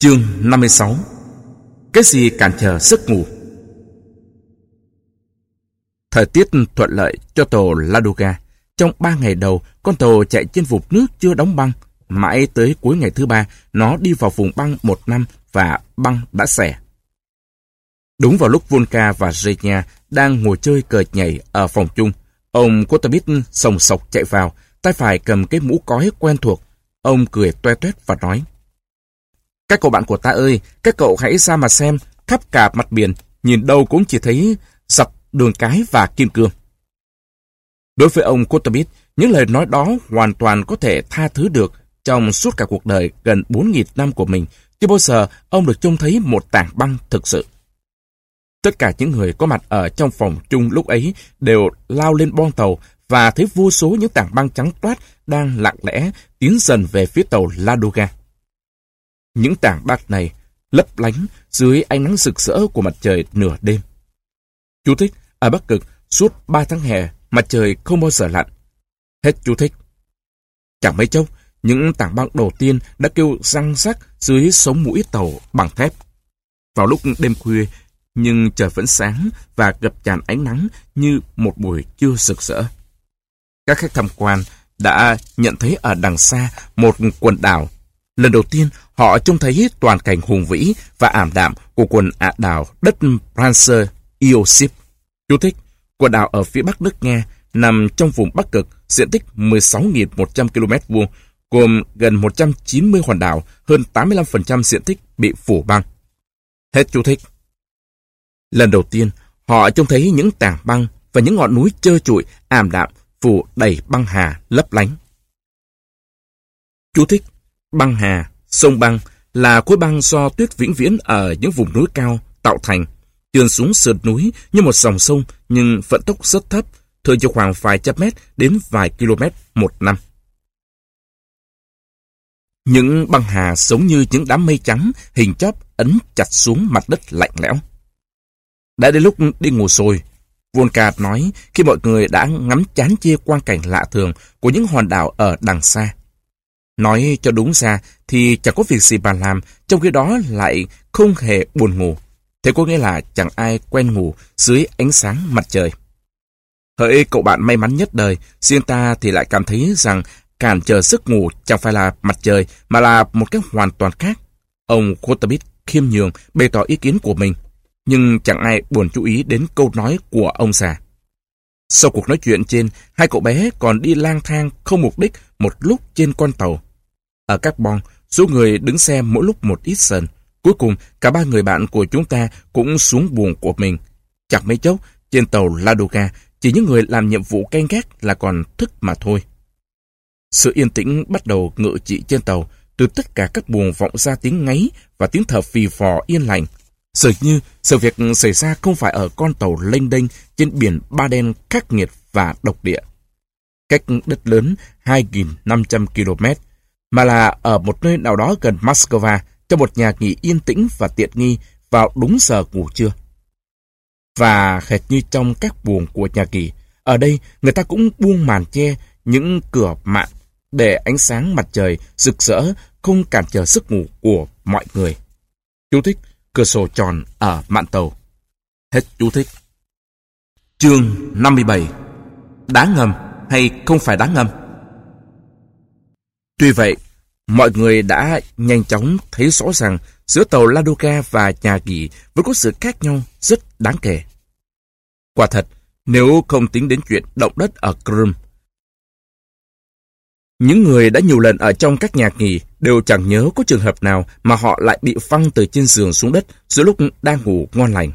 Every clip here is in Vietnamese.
Chương 56 Cái gì cản trở giấc ngủ? Thời tiết thuận lợi cho tàu Ladoga. Trong ba ngày đầu, con tàu chạy trên vùng nước chưa đóng băng. Mãi tới cuối ngày thứ ba, nó đi vào vùng băng một năm và băng đã xẻ. Đúng vào lúc Volka và Zhenya đang ngồi chơi cờ nhảy ở phòng chung, ông Kotabit sồng sọc chạy vào, tay phải cầm cái mũ cói quen thuộc. Ông cười toe toét và nói, các cậu bạn của ta ơi, các cậu hãy ra mà xem, khắp cả mặt biển, nhìn đâu cũng chỉ thấy dọc đường cái và kim cương. Đối với ông Kotabit, những lời nói đó hoàn toàn có thể tha thứ được trong suốt cả cuộc đời gần 4.000 năm của mình, chưa bao giờ ông được trông thấy một tảng băng thực sự. Tất cả những người có mặt ở trong phòng chung lúc ấy đều lao lên bon tàu và thấy vô số những tảng băng trắng toát đang lặng lẽ tiến dần về phía tàu Ladoga. Những tảng băng này lấp lánh dưới ánh nắng rực rỡ của mặt trời nửa đêm. Chú thích, ở Bắc Cực, suốt 3 tháng hè, mặt trời không bao giờ lặn. Hết chú thích. Chẳng mấy chốc, những tảng băng đầu tiên đã kêu răng rắc dưới sống mũi tàu bằng thép. Vào lúc đêm khuya, nhưng trời vẫn sáng và gập tràn ánh nắng như một buổi trưa rực rỡ. Các khách tham quan đã nhận thấy ở đằng xa một quần đảo. Lần đầu tiên, họ trông thấy toàn cảnh hùng vĩ và ảm đạm của quần ả đảo đất Prancer Iosip. Chú thích, quần đảo ở phía bắc nước Nga nằm trong vùng Bắc Cực, diện tích 16.100 km vuông, gồm gần 190 hòn đảo, hơn 85% diện tích bị phủ băng. Hết chú thích. Lần đầu tiên, họ trông thấy những tảng băng và những ngọn núi trơ trụi, ảm đạm, phủ đầy băng hà lấp lánh. Chú thích, băng hà, sông băng là khối băng do tuyết vĩnh viễn ở những vùng núi cao tạo thành, trườn xuống sườn núi như một dòng sông nhưng vận tốc rất thấp, thường chỉ khoảng vài trăm mét đến vài km một năm. Những băng hà giống như những đám mây trắng hình chóp ấn chặt xuống mặt đất lạnh lẽo. Đã đến lúc đi ngủ rồi, Volka nói khi mọi người đã ngắm chán chê quang cảnh lạ thường của những hòn đảo ở đằng xa. Nói cho đúng ra thì chẳng có việc gì bà làm, trong khi đó lại không hề buồn ngủ. Thế có nghĩa là chẳng ai quen ngủ dưới ánh sáng mặt trời. Hỡi cậu bạn may mắn nhất đời, riêng ta thì lại cảm thấy rằng cản trở giấc ngủ chẳng phải là mặt trời mà là một cái hoàn toàn khác. Ông Kotabit khiêm nhường bày tỏ ý kiến của mình nhưng chẳng ai buồn chú ý đến câu nói của ông già. Sau cuộc nói chuyện trên, hai cậu bé còn đi lang thang không mục đích một lúc trên con tàu. Ở các bon, số người đứng xem mỗi lúc một ít dần. Cuối cùng, cả ba người bạn của chúng ta cũng xuống buồng của mình. Chẳng mấy chốc, trên tàu Ladoga, chỉ những người làm nhiệm vụ canh gác là còn thức mà thôi. Sự yên tĩnh bắt đầu ngự trị trên tàu, từ tất cả các buồng vọng ra tiếng ngáy và tiếng thở phì phò yên lành. Dường như sự việc xảy ra không phải ở con tàu lênh đênh trên biển Ba Đen khắc nghiệt và độc địa. Cách đất lớn 2.500 km, mà là ở một nơi nào đó gần Moscow cho một nhà nghỉ yên tĩnh và tiện nghi vào đúng giờ ngủ trưa. Và hệt như trong các buồng của nhà nghỉ, ở đây người ta cũng buông màn che những cửa mạn để ánh sáng mặt trời rực rỡ không cản trở giấc ngủ của mọi người. Chú thích cửa sổ tròn ở mạn tàu. Hết chú thích. Chương 57 Đá ngầm hay không phải đá ngầm? Tuy vậy, mọi người đã nhanh chóng thấy rõ ràng giữa tàu Ladoga và nhà nghỉ vẫn có sự khác nhau rất đáng kể. Quả thật, nếu không tính đến chuyện động đất ở Crimea, những người đã nhiều lần ở trong các nhà nghỉ đều chẳng nhớ có trường hợp nào mà họ lại bị phăng từ trên giường xuống đất giữa lúc đang ngủ ngon lành.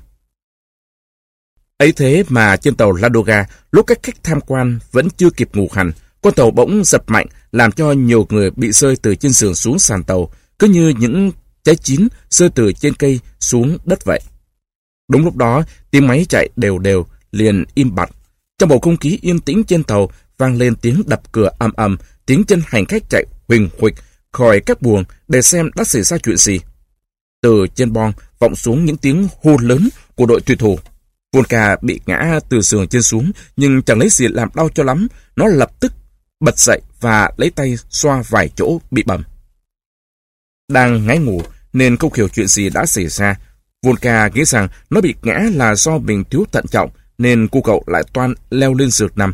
Ấy thế mà trên tàu Ladoga, lúc các khách tham quan vẫn chưa kịp ngủ hẳn, con tàu bỗng giật mạnh làm cho nhiều người bị rơi từ trên giường xuống sàn tàu, cứ như những trái chín rơi từ trên cây xuống đất vậy. Đúng lúc đó, tiếng máy chạy đều đều, liền im bặt. Trong bầu không khí yên tĩnh trên tàu, vang lên tiếng đập cửa ầm ầm tiếng chân hành khách chạy huỳnh huỵch khỏi các buồng để xem đã xảy ra chuyện gì. Từ trên bon vọng xuống những tiếng hô lớn của đội thủy thủ. Volka bị ngã từ giường trên xuống nhưng chẳng lấy gì làm đau cho lắm. Nó lập tức bật dậy và lấy tay xoa vài chỗ bị bầm. Đang ngáy ngủ, nên không hiểu chuyện gì đã xảy ra. Volka nghĩ rằng nó bị ngã là do mình thiếu thận trọng, nên cô cậu lại toan leo lên giường nằm.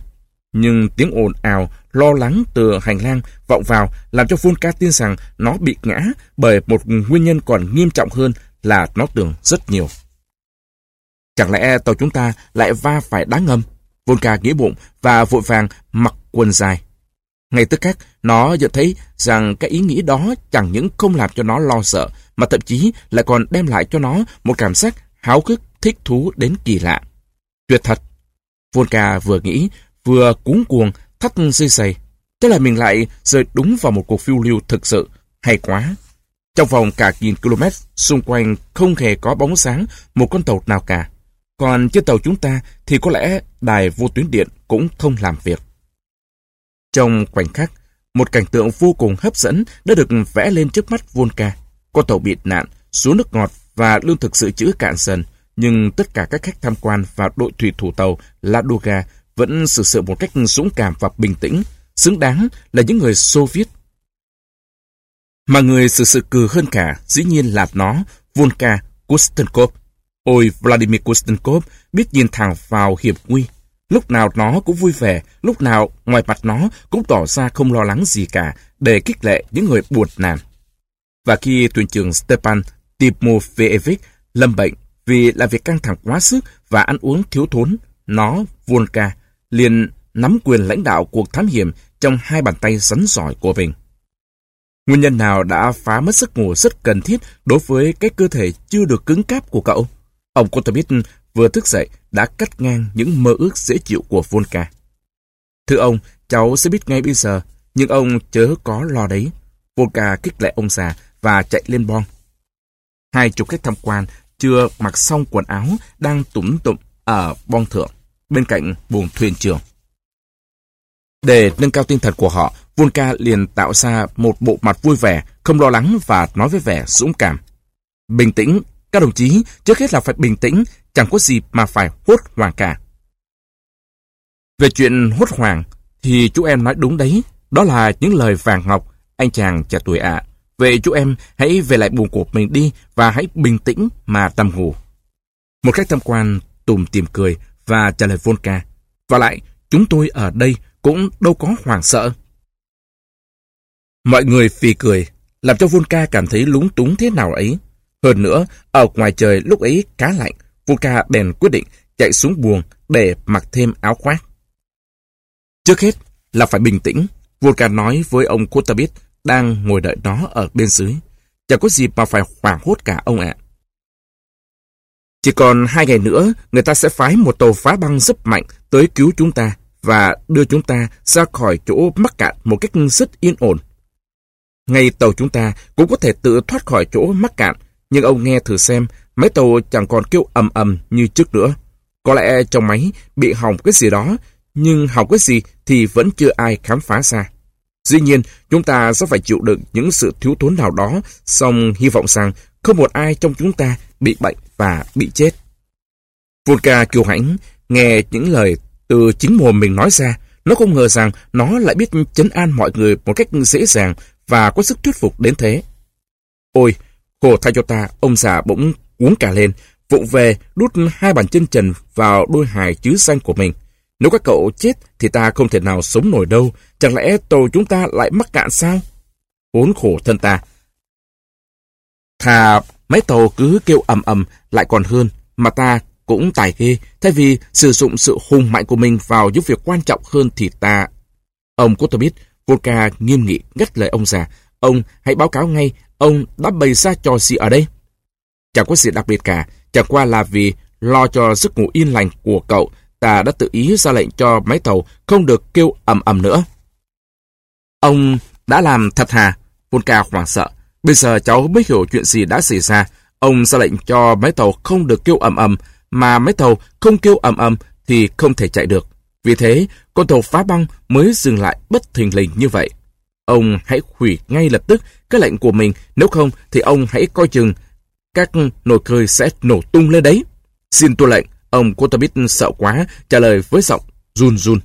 Nhưng tiếng ồn ào, lo lắng từ hành lang vọng vào làm cho Volka tin rằng nó bị ngã bởi một nguyên nhân còn nghiêm trọng hơn là nó tưởng rất nhiều. Chẳng lẽ tàu chúng ta lại va phải đá ngầm? Volka nghĩ bụng và vội vàng mặc quần dài. Ngay tức khắc, nó nhận thấy rằng cái ý nghĩ đó chẳng những không làm cho nó lo sợ, mà thậm chí lại còn đem lại cho nó một cảm giác háo hức, thích thú đến kỳ lạ. Tuyệt thật! Volka vừa nghĩ, vừa cuống cuồng, thắt dây dày. Thế là mình lại rơi đúng vào một cuộc phiêu lưu thực sự. Hay quá! Trong vòng cả nghìn km, xung quanh không hề có bóng sáng một con tàu nào cả. Còn trên tàu chúng ta thì có lẽ đài vô tuyến điện cũng không làm việc. Trong khoảnh khắc, một cảnh tượng vô cùng hấp dẫn đã được vẽ lên trước mắt Volca. Con tàu bị nạn, xuống nước ngọt và lương thực sự trữ cạn dần, nhưng tất cả các khách tham quan và đội thủy thủ tàu Ladoga vẫn xử sự một cách dũng cảm và bình tĩnh, xứng đáng là những người Xô Viết. Mà người xử sự cừ hơn cả, dĩ nhiên là nó, Volka Kustenkov. Ôi, Vladimir Kustenkov biết nhìn thẳng vào hiểm nguy. Lúc nào nó cũng vui vẻ, lúc nào ngoài mặt nó cũng tỏ ra không lo lắng gì cả để kích lệ những người buồn nản. Và khi thuyền trưởng Stepan Timofeyevich lâm bệnh vì là việc căng thẳng quá sức và ăn uống thiếu thốn, nó, Volka, liền nắm quyền lãnh đạo cuộc thám hiểm trong hai bàn tay rắn giỏi của mình. Nguyên nhân nào đã phá mất giấc ngủ rất cần thiết đối với cái cơ thể chưa được cứng cáp của cậu? Ông Kotomit vừa thức dậy đã cắt ngang những mơ ước dễ chịu của Volka. Thưa ông, cháu sẽ biết ngay bây giờ, nhưng ông chớ có lo đấy. Volka kích lệ ông già và chạy lên bon. Hai chục khách tham quan chưa mặc xong quần áo đang tủm tụm ở bon thượng, bên cạnh buồng thuyền trưởng. Để nâng cao tinh thần của họ, Volka liền tạo ra một bộ mặt vui vẻ, không lo lắng và nói với vẻ dũng cảm. Bình tĩnh, các đồng chí, trước hết là phải bình tĩnh, chẳng có gì mà phải hốt hoảng cả. Về chuyện hốt hoảng, thì chú em nói đúng đấy, đó là những lời vàng ngọc, anh chàng trẻ tuổi ạ. Vậy chú em hãy về lại buồng của mình đi và hãy bình tĩnh mà tầm ngủ. Một khách tham quan tùm tìm cười và trả lời Volka. Và lại, chúng tôi ở đây cũng đâu có hoảng sợ. Mọi người phì cười, làm cho Volka cảm thấy lúng túng thế nào ấy. Hơn nữa, ở ngoài trời lúc ấy cá lạnh, Vuka bèn quyết định chạy xuống buồng để mặc thêm áo khoác. Trước hết là phải bình tĩnh, Vuka nói với ông Kutabit đang ngồi đợi nó ở bên dưới. Chẳng có gì mà phải hoảng hốt cả ông ạ. Chỉ còn hai ngày nữa, người ta sẽ phái một tàu phá băng rất mạnh tới cứu chúng ta và đưa chúng ta ra khỏi chỗ mắc cạn một cách rất yên ổn. Ngay tàu chúng ta cũng có thể tự thoát khỏi chỗ mắc cạn, nhưng ông nghe thử xem, máy tàu chẳng còn kêu ầm ầm như trước nữa. Có lẽ trong máy bị hỏng cái gì đó, nhưng hỏng cái gì thì vẫn chưa ai khám phá ra. Dĩ nhiên, chúng ta sẽ phải chịu đựng những sự thiếu thốn nào đó, song hy vọng rằng không một ai trong chúng ta bị bệnh và bị chết. Volka kiêu hãnh, nghe những lời từ chính mồm mình nói ra, nó không ngờ rằng nó lại biết chấn an mọi người một cách dễ dàng và có sức thuyết phục đến thế. Ôi, khổ thay cho ta, ông già bỗng uống cả lên, vụng về đút hai bàn chân trần vào đôi hài chứ xanh của mình. Nếu các cậu chết thì ta không thể nào sống nổi đâu, chẳng lẽ tàu chúng ta lại mắc cạn sao? Khốn khổ thân ta. Thà mấy tàu cứ kêu ầm ầm lại còn hơn, mà ta cũng tài ghê, thay vì sử dụng sự hùng mạnh của mình vào những việc quan trọng hơn thì ta... Ông Kotobit, Volca nghiêm nghị ngắt lời ông già. Ông hãy báo cáo ngay, ông đã bày ra trò gì ở đây? Chẳng có gì đặc biệt cả, chẳng qua là vì lo cho giấc ngủ yên lành của cậu, ta đã tự ý ra lệnh cho máy tàu không được kêu ầm ầm nữa. Ông đã làm thật hà, Volka hoảng sợ. Bây giờ cháu mới hiểu chuyện gì đã xảy ra. Ông ra lệnh cho máy tàu không được kêu ầm ầm, mà máy tàu không kêu ầm ầm thì không thể chạy được. Vì thế, con tàu phá băng mới dừng lại bất thình lình như vậy. Ông hãy hủy ngay lập tức cái lệnh của mình, nếu không thì ông hãy coi chừng các nồi cơi sẽ nổ tung lên đấy. Xin tôi lệnh, ông Kotabit sợ quá, trả lời với giọng run run.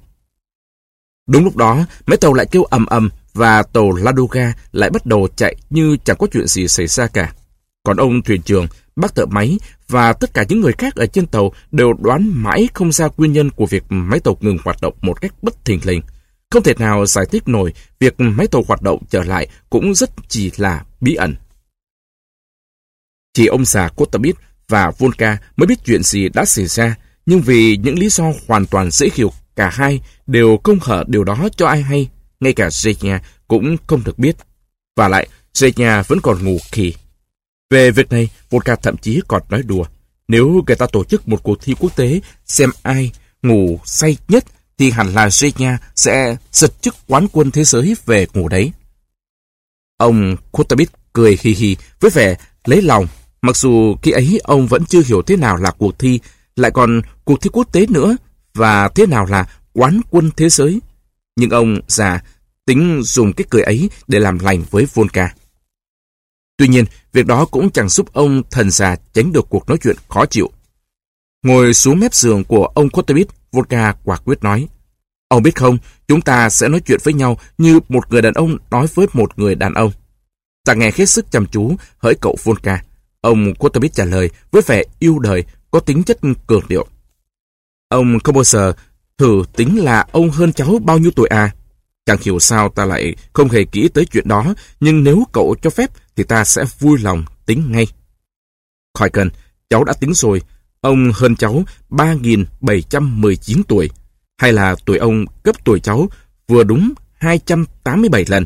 Đúng lúc đó, máy tàu lại kêu ầm ầm và tàu Ladoga lại bắt đầu chạy như chẳng có chuyện gì xảy ra cả. Còn ông thuyền trưởng, bác thợ máy và tất cả những người khác ở trên tàu đều đoán mãi không ra nguyên nhân của việc máy tàu ngừng hoạt động một cách bất thình lình. Không thể nào giải thích nổi việc máy tàu hoạt động trở lại cũng rất chỉ là bí ẩn. Chỉ ông già Kotabit và Volka mới biết chuyện gì đã xảy ra, nhưng vì những lý do hoàn toàn dễ hiểu, cả hai đều không hở điều đó cho ai hay, ngay cả Zhenya cũng không được biết. Và lại, Zhenya vẫn còn ngủ khi Về việc này, Volka thậm chí còn nói đùa. Nếu người ta tổ chức một cuộc thi quốc tế xem ai ngủ say nhất thì hẳn là Zhenya sẽ giật chức quán quân thế giới về ngủ đấy. Ông Kotabit cười hì hì với vẻ lấy lòng Mặc dù khi ấy ông vẫn chưa hiểu thế nào là cuộc thi, lại còn cuộc thi quốc tế nữa, và thế nào là quán quân thế giới. Nhưng ông già tính dùng cái cười ấy để làm lành với Volka. Tuy nhiên, việc đó cũng chẳng giúp ông thần già tránh được cuộc nói chuyện khó chịu. Ngồi xuống mép giường của ông Kotevich, Volka quả quyết nói, Ông biết không, chúng ta sẽ nói chuyện với nhau như một người đàn ông nói với một người đàn ông. Ta nghe hết sức chăm chú, hỡi cậu Volka. Ông Kotabit trả lời với vẻ yêu đời, có tính chất cường điệu. Ông không bao giờ thử tính là ông hơn cháu bao nhiêu tuổi à? Chẳng hiểu sao ta lại không hề kỹ tới chuyện đó, nhưng nếu cậu cho phép thì ta sẽ vui lòng tính ngay. Khỏi cần, cháu đã tính rồi, ông hơn cháu 3.719 tuổi, hay là tuổi ông gấp tuổi cháu vừa đúng 287 lần.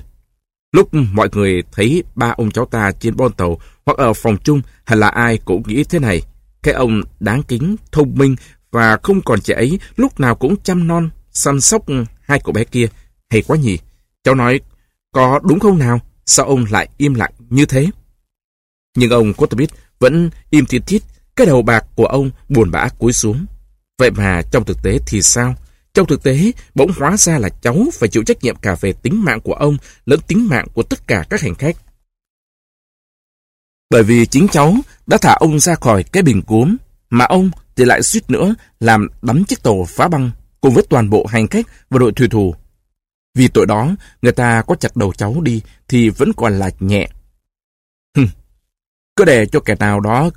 Lúc mọi người thấy ba ông cháu ta trên bon tàu hoặc ở phòng chung hay là ai cũng nghĩ thế này. Cái ông đáng kính, thông minh và không còn trẻ ấy lúc nào cũng chăm non, săn sóc hai cậu bé kia. Hay quá nhỉ? Cháu nói, có đúng không nào? Sao ông lại im lặng như thế? Nhưng ông Kotobit vẫn im thít thít, cái đầu bạc của ông buồn bã cúi xuống. Vậy mà trong thực tế thì sao? Trong thực tế, bỗng hóa ra là cháu phải chịu trách nhiệm cả về tính mạng của ông lẫn tính mạng của tất cả các hành khách. Bởi vì chính cháu đã thả ông ra khỏi cái bình cuốn, mà ông thì lại suýt nữa làm đắm chiếc tàu phá băng cùng với toàn bộ hành khách và đội thủy thủ. Vì tội đó, người ta có chặt đầu cháu đi thì vẫn còn là nhẹ. Hừm, cứ để cho kẻ nào đó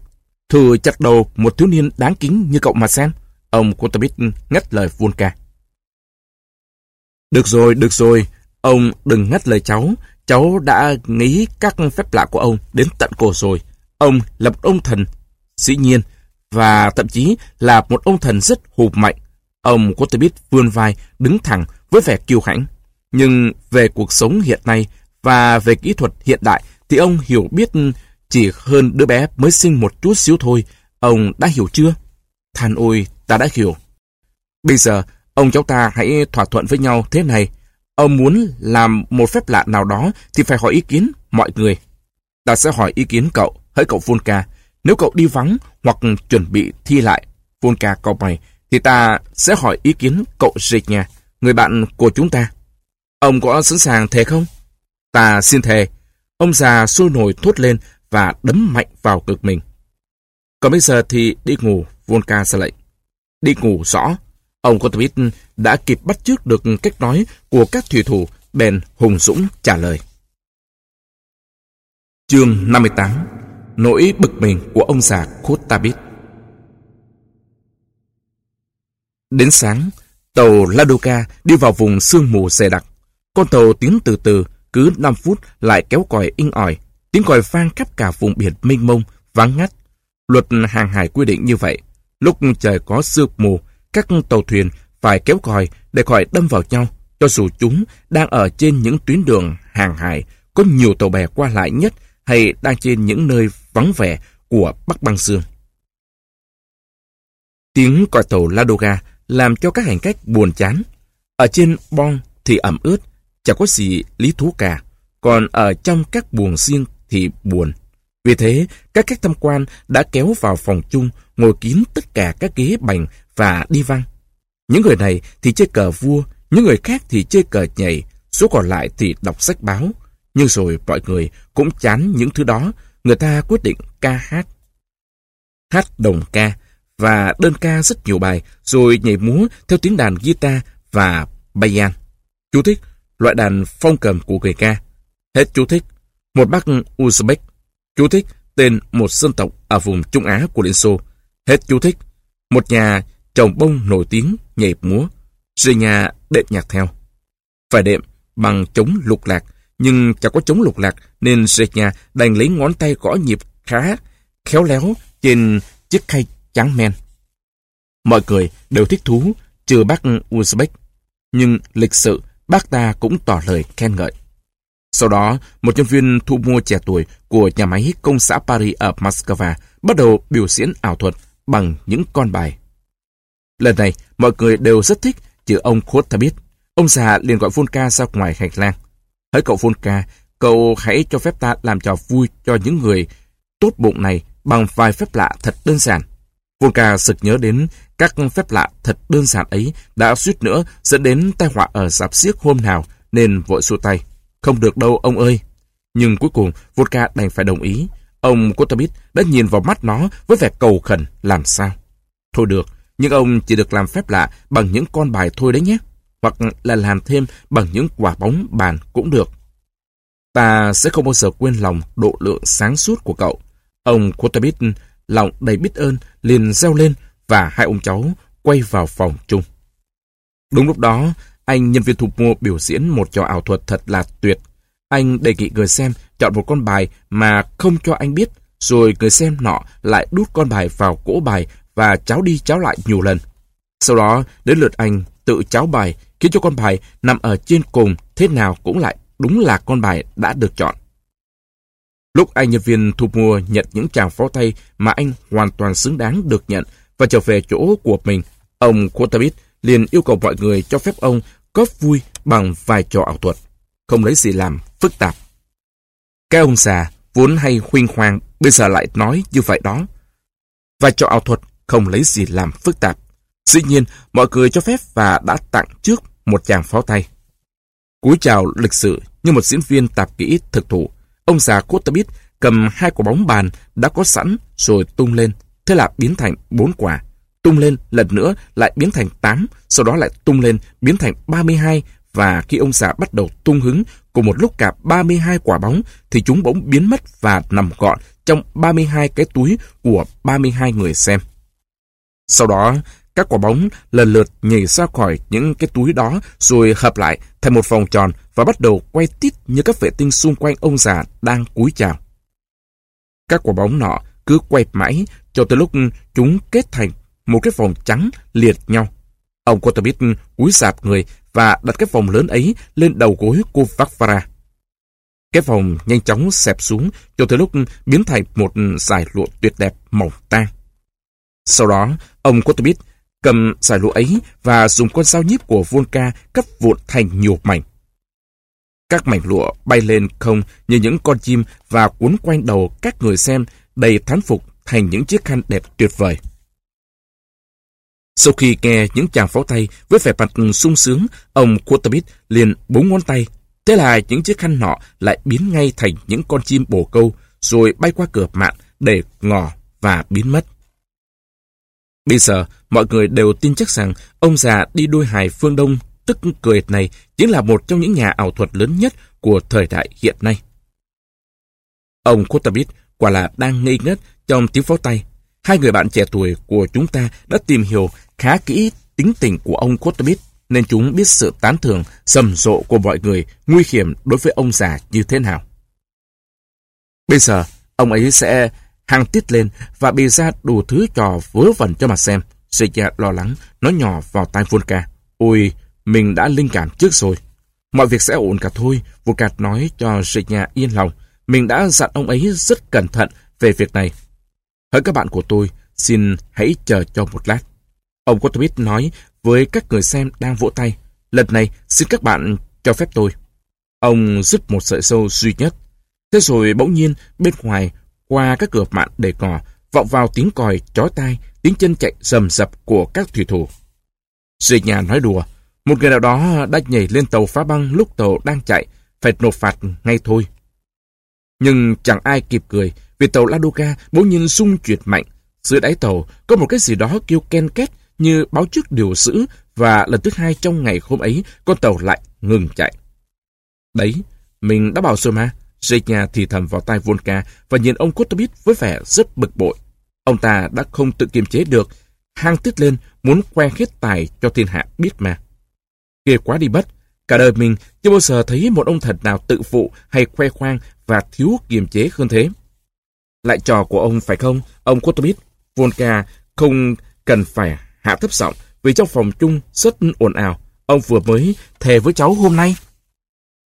thử chặt đầu một thiếu niên đáng kính như cậu mà xem. Ông Kotabit ngắt lời Volka. Được rồi, được rồi, ông đừng ngắt lời cháu, cháu đã nghĩ các phép lạ của ông đến tận cổ rồi. Ông là một ông thần, dĩ nhiên, và thậm chí là một ông thần rất hùng mạnh. Ông có thể biết vươn vai, đứng thẳng với vẻ kiêu hãnh. Nhưng về cuộc sống hiện nay và về kỹ thuật hiện đại thì ông hiểu biết chỉ hơn đứa bé mới sinh một chút xíu thôi. Ông đã hiểu chưa? Than ôi, ta đã hiểu. Bây giờ, ông cháu ta hãy thỏa thuận với nhau thế này. Ông muốn làm một phép lạ nào đó thì phải hỏi ý kiến mọi người. Ta sẽ hỏi ý kiến cậu, hỡi cậu Volka. Nếu cậu đi vắng hoặc chuẩn bị thi lại, Volka cậu mày, thì ta sẽ hỏi ý kiến cậu Zhenya, người bạn của chúng ta. Ông có sẵn sàng thề không? Ta xin thề. Ông già sôi nổi thốt lên và đấm mạnh vào cực mình. Còn bây giờ thì đi ngủ, Volka ra lệnh. Đi ngủ rõ. Ông Kotobit đã kịp bắt chước được cách nói của các thủy thủ, bèn hùng dũng trả lời. Chương 58 Nỗi bực mình của ông già Kotabit Đến sáng, tàu Ladoga đi vào vùng sương mù dày đặc. Con tàu tiến từ từ, cứ 5 phút lại kéo còi inh ỏi. Tiếng còi vang khắp cả vùng biển mênh mông, vắng ngắt. Luật hàng hải quy định như vậy. Lúc trời có sương mù, các tàu thuyền phải kéo còi để khỏi đâm vào nhau, cho dù chúng đang ở trên những tuyến đường hàng hải có nhiều tàu bè qua lại nhất hay đang trên những nơi vắng vẻ của Bắc Băng Dương. Tiếng còi tàu Ladoga làm cho các hành khách buồn chán. Ở trên bon thì ẩm ướt, chẳng có gì lý thú cả, còn ở trong các buồng riêng thì buồn. Vì thế, các khách tham quan đã kéo vào phòng chung, ngồi kín tất cả các ghế bành và đi văng. Những người này thì chơi cờ vua, những người khác thì chơi cờ nhảy, số còn lại thì đọc sách báo. Nhưng rồi mọi người cũng chán những thứ đó, người ta quyết định ca hát. Hát đồng ca và đơn ca rất nhiều bài, rồi nhảy múa theo tiếng đàn guitar và bayan. Chú thích, loại đàn phong cầm của người ca. Hết chú thích. Một bác Uzbek. Chú thích, tên một dân tộc ở vùng Trung Á của Liên Xô. Hết chú thích. Một nhà trồng bông nổi tiếng nhảy múa. Zhenya đệm nhạc theo. Phải đệm bằng chống lục lạc, nhưng chẳng có chống lục lạc nên Zhenya đành lấy ngón tay gõ nhịp khá khéo léo trên chiếc khay trắng men. Mọi người đều thích thú, trừ bác Uzbek. Nhưng lịch sự, bác ta cũng tỏ lời khen ngợi. Sau đó, một nhân viên thu mua trẻ tuổi của nhà máy công xã Paris ở Moscow bắt đầu biểu diễn ảo thuật bằng những con bài. Lần này, mọi người đều rất thích, trừ ông Khuất biết. Ông già liền gọi Volka ra ngoài hành lang. Hỡi cậu Volka, cậu hãy cho phép ta làm trò vui cho những người tốt bụng này bằng vài phép lạ thật đơn giản. Volka sực nhớ đến các phép lạ thật đơn giản ấy đã suýt nữa dẫn đến tai họa ở giáp xiếc hôm nào nên vội xua tay. Không được đâu ông ơi. Nhưng cuối cùng Volka đành phải đồng ý. Ông Kotabit đã nhìn vào mắt nó với vẻ cầu khẩn làm sao. Thôi được, nhưng ông chỉ được làm phép lạ bằng những con bài thôi đấy nhé. Hoặc là làm thêm bằng những quả bóng bàn cũng được. Ta sẽ không bao giờ quên lòng độ lượng sáng suốt của cậu. Ông Kotabit lòng đầy biết ơn liền reo lên và hai ông cháu quay vào phòng chung. Đúng lúc đó, anh nhân viên thu mua biểu diễn một trò ảo thuật thật là tuyệt. Anh đề nghị người xem chọn một con bài mà không cho anh biết, rồi người xem nọ lại đút con bài vào cỗ bài và cháo đi cháo lại nhiều lần. Sau đó, đến lượt anh tự cháo bài, khiến cho con bài nằm ở trên cùng thế nào cũng lại đúng là con bài đã được chọn. Lúc anh nhân viên thu mua nhận những chàng phó tay mà anh hoàn toàn xứng đáng được nhận và trở về chỗ của mình, ông Quotabit liền yêu cầu mọi người cho phép ông góp vui bằng vài trò ảo thuật, không lấy gì làm phức tạp. Cái ông già vốn hay huynh hoàng bây giờ lại nói như vậy đó. Vài trò ảo thuật không lấy gì làm phức tạp. Dĩ nhiên, mọi người cho phép và đã tặng trước một chàng pháo tay. Cúi chào lịch sự như một diễn viên tạp kỹ thực thụ, ông già Kotabit cầm hai quả bóng bàn đã có sẵn rồi tung lên, thế là biến thành bốn quả tung lên lần nữa lại biến thành tám, sau đó lại tung lên biến thành 32 và khi ông già bắt đầu tung hứng cùng một lúc cả 32 quả bóng thì chúng bỗng biến mất và nằm gọn trong 32 cái túi của 32 người xem. Sau đó, các quả bóng lần lượt nhảy ra khỏi những cái túi đó rồi hợp lại thành một vòng tròn và bắt đầu quay tít như các vệ tinh xung quanh ông già đang cúi chào. Các quả bóng nọ cứ quay mãi cho tới lúc chúng kết thành một cái vòng trắng liệt nhau. Ông Kotobit cúi sạp người và đặt cái vòng lớn ấy lên đầu gối của Vakvara. Cái vòng nhanh chóng xẹp xuống cho tới lúc biến thành một giải lụa tuyệt đẹp màu tang. Sau đó, ông Kotobit cầm giải lụa ấy và dùng con dao nhíp của Volka cắt vụn thành nhiều mảnh. Các mảnh lụa bay lên không như những con chim và cuốn quanh đầu các người xem đầy thán phục thành những chiếc khăn đẹp tuyệt vời. Sau khi nghe những chàng pháo tay với vẻ mặt sung sướng, ông Quaterbit liền bốn ngón tay. Thế là những chiếc khăn nọ lại biến ngay thành những con chim bồ câu, rồi bay qua cửa mạn để ngò và biến mất. Bây giờ, mọi người đều tin chắc rằng ông già đi đôi hài phương Đông tức cười này chính là một trong những nhà ảo thuật lớn nhất của thời đại hiện nay. Ông kotabit quả là đang ngây ngất trong tiếng pháo tay Hai người bạn trẻ tuổi của chúng ta đã tìm hiểu khá kỹ tính tình của ông kotabit nên chúng biết sự tán thưởng, sầm rộ của mọi người nguy hiểm đối với ông già như thế nào. Bây giờ, ông ấy sẽ hăng tít lên và bày ra đủ thứ trò vớ vẩn cho mà xem. Seiya lo lắng, nói nhỏ vào tai Volka. Ôi, mình đã linh cảm trước rồi. Mọi việc sẽ ổn cả thôi, Volka nói cho Seiya yên lòng. Mình đã dặn ông ấy rất cẩn thận về việc này. Hỡi các bạn của tôi, xin hãy chờ cho một lát. Ông Kotobit nói với các người xem đang vỗ tay. Lần này, xin các bạn cho phép tôi. Ông rứt một sợi sâu duy nhất. Thế rồi bỗng nhiên, bên ngoài, qua các cửa mạn để cò, vọng vào tiếng còi chói tai, tiếng chân chạy rầm rập của các thủy thủ. Dì nhà nói đùa, một người nào đó đã nhảy lên tàu phá băng lúc tàu đang chạy, phải nộp phạt ngay thôi. Nhưng chẳng ai kịp cười vì tàu Ladoga bỗng nhiên xung chuyển mạnh. Dưới đáy tàu có một cái gì đó kêu ken két như báo trước điều dữ và lần thứ hai trong ngày hôm ấy con tàu lại ngừng chạy. Đấy, mình đã bảo rồi mà. Zhenya thì thầm vào tai Volka và nhìn ông Kotobit với vẻ rất bực bội. Ông ta đã không tự kiềm chế được, hang tít lên muốn khoe hết tài cho thiên hạ biết mà. Ghê quá đi bất, cả đời mình chưa bao giờ thấy một ông thần nào tự phụ hay khoe khoang và thiếu kiềm chế hơn thế. Lại trò của ông phải không, ông Kotobit? Volka không cần phải hạ thấp giọng vì trong phòng chung rất ồn ào. Ông vừa mới thề với cháu hôm nay.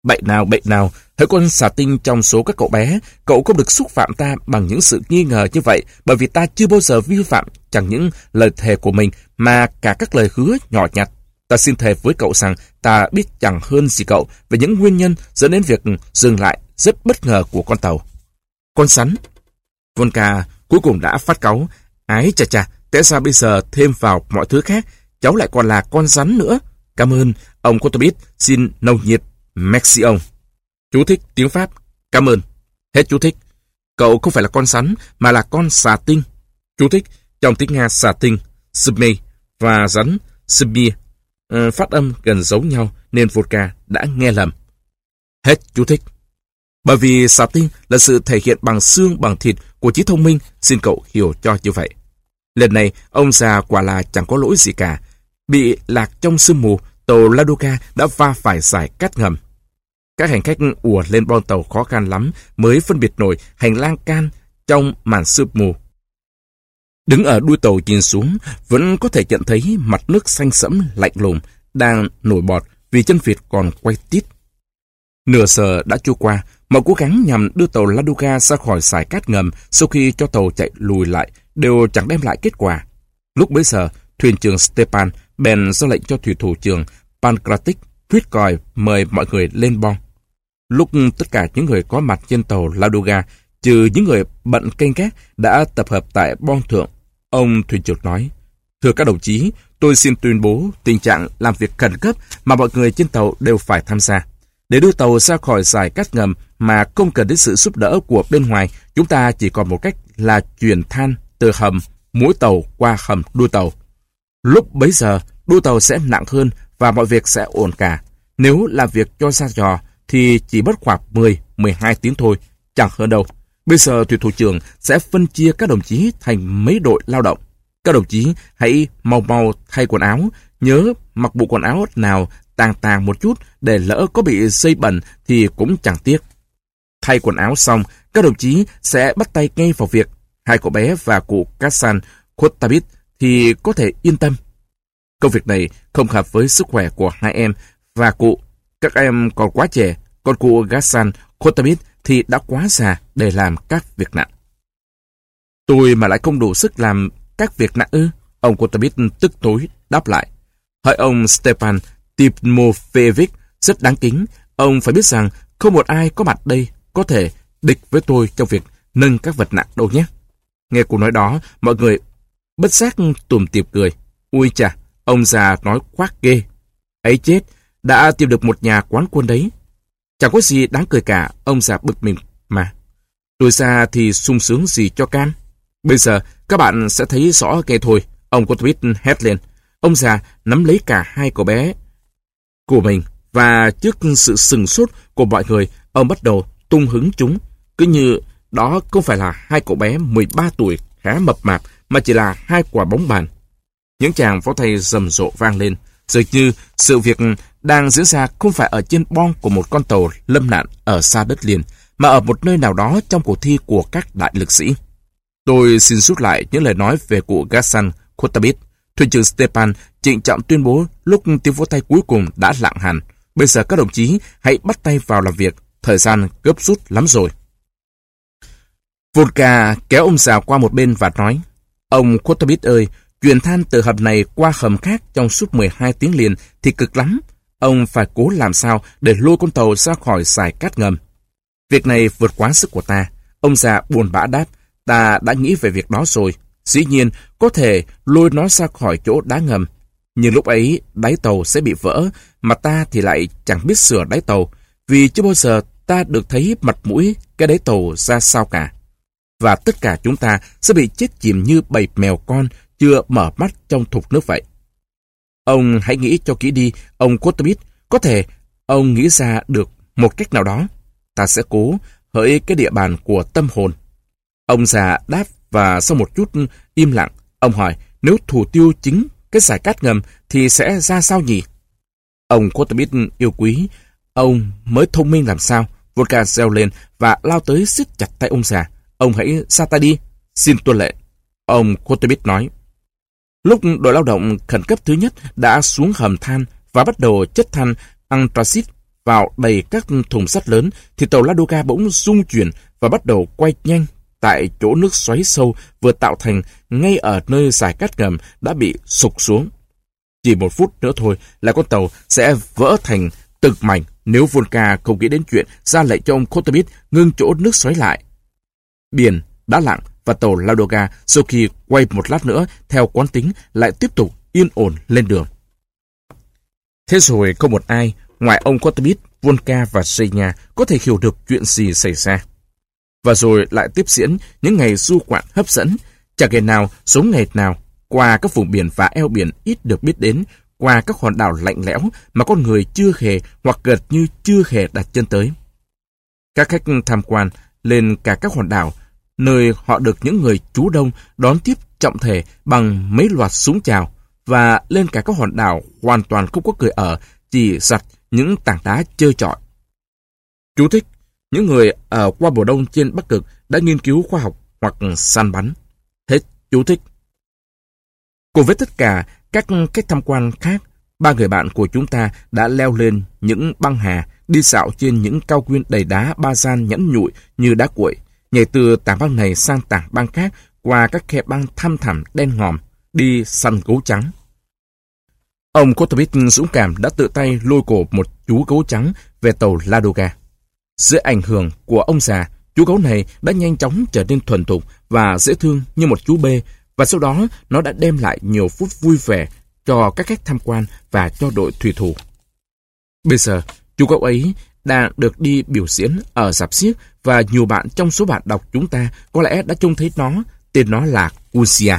Bệnh nào, bệnh nào, hỡi con xà tinh trong số các cậu bé, cậu không được xúc phạm ta bằng những sự nghi ngờ như vậy, bởi vì ta chưa bao giờ vi phạm chẳng những lời thề của mình, mà cả các lời hứa nhỏ nhặt. Ta xin thề với cậu rằng ta biết chẳng hơn gì cậu về những nguyên nhân dẫn đến việc dừng lại rất bất ngờ của con tàu. Con sắn. Volca cuối cùng đã phát cáu. Ái chà chà, tại sao bây giờ thêm vào mọi thứ khác, cháu lại còn là con rắn nữa? Cảm ơn, ông Kotobit xin nồng nhiệt Mexion. Chú thích tiếng Pháp. Cảm ơn. Hết chú thích. Cậu không phải là con sắn, mà là con xà tinh. Chú thích. Trong tiếng Nga xà tinh, Sme và rắn, Smir, ờ, phát âm gần giống nhau nên vodka đã nghe lầm. Hết chú thích. Bởi vì xà tinh là sự thể hiện bằng xương bằng thịt của trí thông minh, xin cậu hiểu cho như vậy. Lần này, ông già quả là chẳng có lỗi gì cả. Bị lạc trong sương mù, tàu Ladoga đã va phải giải cát ngầm. Các hành khách ùa lên bon tàu khó khăn lắm mới phân biệt nổi hành lang can trong màn sương mù. Đứng ở đuôi tàu nhìn xuống, vẫn có thể nhận thấy mặt nước xanh sẫm lạnh lùng đang nổi bọt vì chân vịt còn quay tít. Nửa giờ đã trôi qua, mọi cố gắng nhằm đưa tàu Ladoga ra khỏi sải cát ngầm sau khi cho tàu chạy lùi lại đều chẳng đem lại kết quả. Lúc bấy giờ, thuyền trưởng Stepan bèn ra lệnh cho thủy thủ trưởng Pancratic huyết còi mời mọi người lên bon. Lúc tất cả những người có mặt trên tàu Ladoga, trừ những người bận canh gác đã tập hợp tại bon thượng, ông thuyền trưởng nói, Thưa các đồng chí, tôi xin tuyên bố tình trạng làm việc khẩn cấp mà mọi người trên tàu đều phải tham gia. Để đưa tàu ra khỏi giải cát ngầm mà không cần đến sự giúp đỡ của bên ngoài, chúng ta chỉ còn một cách là chuyển than từ hầm mũi tàu qua hầm đuôi tàu. Lúc bấy giờ, đuôi tàu sẽ nặng hơn và mọi việc sẽ ổn cả. Nếu làm việc cho ra trò thì chỉ mất khoảng 10-12 tiếng thôi, chẳng hơn đâu. Bây giờ thủy thủ trưởng sẽ phân chia các đồng chí thành mấy đội lao động. Các đồng chí hãy mau mau thay quần áo, nhớ mặc bộ quần áo nào tàng tàng một chút để lỡ có bị dây bẩn thì cũng chẳng tiếc. Thay quần áo xong, các đồng chí sẽ bắt tay ngay vào việc. Hai cậu bé và cụ Kassan Khotabit thì có thể yên tâm. Công việc này không hợp với sức khỏe của hai em và cụ. Các em còn quá trẻ, còn cụ Gassan Khotamit thì đã quá già để làm các việc nặng. Tôi mà lại không đủ sức làm các việc nặng ư? Ông Khotabit tức tối đáp lại. Hỏi ông Stepan Timofevic rất đáng kính. Ông phải biết rằng không một ai có mặt đây có thể địch với tôi trong việc nâng các vật nặng đâu nhé. Nghe cô nói đó, mọi người bất giác tùm tiệp cười. Ui chà, ông già nói khoác ghê. Ấy chết, đã tìm được một nhà quán quân đấy. Chẳng có gì đáng cười cả, ông già bực mình mà. Tôi ra thì sung sướng gì cho can. Bây giờ các bạn sẽ thấy rõ ngay thôi. Ông có tweet hét lên. Ông già nắm lấy cả hai cậu bé của mình và trước sự sừng sốt của mọi người, ông bắt đầu tung hứng chúng. Cứ như đó không phải là hai cậu bé 13 tuổi khá mập mạp mà chỉ là hai quả bóng bàn. Những chàng pháo tay rầm rộ vang lên, dường như sự việc đang diễn ra không phải ở trên bong của một con tàu lâm nạn ở xa đất liền, mà ở một nơi nào đó trong cuộc thi của các đại lực sĩ. Tôi xin rút lại những lời nói về cụ Gassan Khotabit. Thuyền trưởng Stepan trịnh trọng tuyên bố lúc tiếng vỗ tay cuối cùng đã lặng hẳn. Bây giờ các đồng chí hãy bắt tay vào làm việc, thời gian gấp rút lắm rồi. Vodka kéo ông già qua một bên và nói, Ông Khotabit ơi, chuyển than từ hầm này qua hầm khác trong suốt 12 tiếng liền thì cực lắm. Ông phải cố làm sao để lôi con tàu ra khỏi xài cát ngầm. Việc này vượt quá sức của ta. Ông già buồn bã đáp, ta đã nghĩ về việc đó rồi. Dĩ nhiên, có thể lôi nó ra khỏi chỗ đá ngầm. Nhưng lúc ấy, đáy tàu sẽ bị vỡ, mà ta thì lại chẳng biết sửa đáy tàu, vì chưa bao giờ ta được thấy mặt mũi cái đáy tàu ra sao cả và tất cả chúng ta sẽ bị chết chìm như bầy mèo con chưa mở mắt trong thục nước vậy. Ông hãy nghĩ cho kỹ đi, ông Kotobit, có thể ông nghĩ ra được một cách nào đó. ta sẽ cố hỡi cái địa bàn của tâm hồn. Ông già đáp và sau một chút im lặng, ông hỏi nếu thủ tiêu chính cái giải cát ngầm thì sẽ ra sao nhỉ? Ông Kotobit yêu quý, ông mới thông minh làm sao? Volka reo lên và lao tới siết chặt tay ông già. Ông hãy xa tay đi, xin tuân lệ. Ông Kotobit nói. Lúc đội lao động khẩn cấp thứ nhất đã xuống hầm than và bắt đầu chất than anthracite vào đầy các thùng sắt lớn, thì tàu Ladoga bỗng rung chuyển và bắt đầu quay nhanh tại chỗ nước xoáy sâu vừa tạo thành ngay ở nơi giải cát ngầm đã bị sụp xuống. Chỉ một phút nữa thôi là con tàu sẽ vỡ thành từng mảnh nếu Volca không nghĩ đến chuyện ra lệnh cho ông Kotobit ngưng chỗ nước xoáy lại. Biển đã lặng và tàu Ladoga sau khi quay một lát nữa theo quán tính lại tiếp tục yên ổn lên đường. Thế rồi không một ai ngoài ông Kotobit, Volka và Senya có thể hiểu được chuyện gì xảy ra. Và rồi lại tiếp diễn những ngày du ngoạn hấp dẫn, chẳng ngày nào giống ngày nào, qua các vùng biển và eo biển ít được biết đến, qua các hòn đảo lạnh lẽo mà con người chưa hề hoặc gần như chưa hề đặt chân tới. Các khách tham quan lên cả các hòn đảo, nơi họ được những người chú đông đón tiếp trọng thể bằng mấy loạt súng chào, và lên cả các hòn đảo hoàn toàn không có người ở, chỉ sạch những tảng đá chơi trọi. Chú thích, những người ở qua bờ đông trên Bắc Cực đã nghiên cứu khoa học hoặc săn bắn. Hết chú thích. Cùng với tất cả các cách tham quan khác, ba người bạn của chúng ta đã leo lên những băng hà, đi dạo trên những cao nguyên đầy đá ba gian nhẫn nhụi như đá cuội, nhảy từ tảng băng này sang tảng băng khác qua các khe băng thăm thẳm đen ngòm, đi săn gấu trắng. Ông Kotobit dũng cảm đã tự tay lôi cổ một chú gấu trắng về tàu Ladoga. Dưới ảnh hưởng của ông già, chú gấu này đã nhanh chóng trở nên thuần thục và dễ thương như một chú bê, và sau đó nó đã đem lại nhiều phút vui vẻ cho các khách tham quan và cho đội thủy thủ. Bây giờ, chú gấu ấy đang được đi biểu diễn ở dạp xiếc và nhiều bạn trong số bạn đọc chúng ta có lẽ đã trông thấy nó, tên nó là Usia.